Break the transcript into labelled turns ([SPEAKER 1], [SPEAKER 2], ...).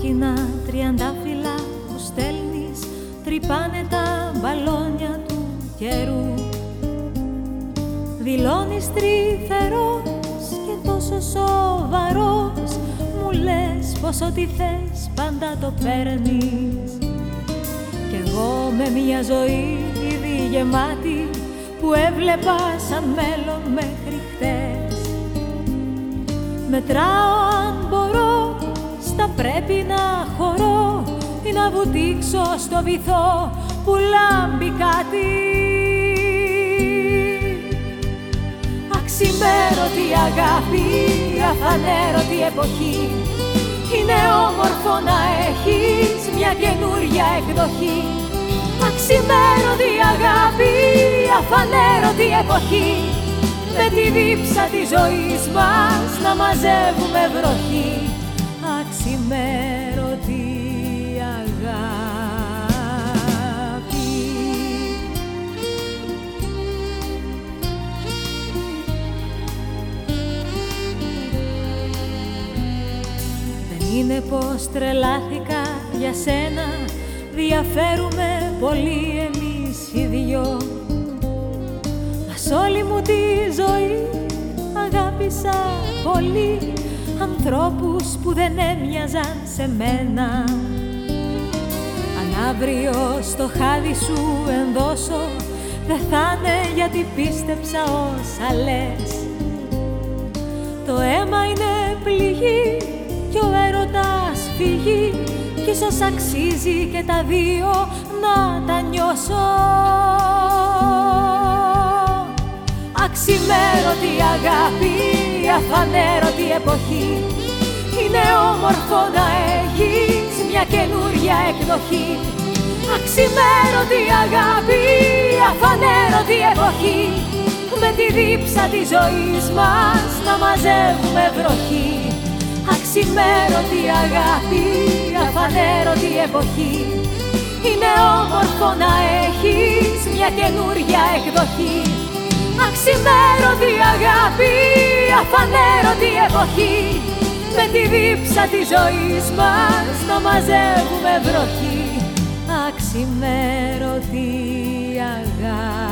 [SPEAKER 1] κόκκινα τριαντάφυλλα που στέλνεις τρυπάνε τα μπαλόνια του καιρού. Δηλώνεις τρυφερός και τόσο σοβαρός μου λες πως ό,τι θες πάντα το παίρνεις. Κι εγώ με μια ζωή ήδη γεμάτη που έβλεπα σαν μέλλον μέχρι χτες. Μετράω αν μπορώ, στα πρέπει να χωρώ ή να βουτήξω στο βυθό που λάμπει κάτι. Αξιμέρωτη αγάπη, αφανέρωτη εποχή. Είναι όμορφο να έχεις μια καινούρια εκδοχή. Αξιμέρωτη αγάπη, αφανέρωτη εποχή. Με τη δίψα της ζωής μας να μαζεύουμε βροχή Αξιμέρωτη αγάπη Δεν είναι πως τρελάθηκα για σένα διαφέρουμε πολύ εμείς οι δυο. Μας όλη μου τη ζωή αγάπησα πολύ ανθρώπους που δεν έμοιαζαν σε μένα. Αν αύριο στο χάδι σου ενδώσω δεν θα είναι γιατί πίστεψα όσα λες. Το αίμα είναι πληγή και ο έρωτας φυγεί κι ίσως αξίζει και τα δύο να τα νιώσω. Αξιμέρωτη αγάπη, αφανέρωτη εποχή. Είναι όμορφο να έχεις μια καινούρια εκδοχή. Αξιμέρωτη αγάπη, αφανέρωτη εποχή. Με τη δίψα της ζωής μας να μαζεύουμε βροχή. Αξιμέρωτη αγάπη, αφανέρωτη εποχή. Είναι όμορφο να έχεις μια καινούρια εκδοχή Αξιμέρωτη αγάπη, αφανέρωτη εποχή. Με τη δίψα της ζωής μας να μαζεύουμε βροχή. Αξιμέρωτη αγάπη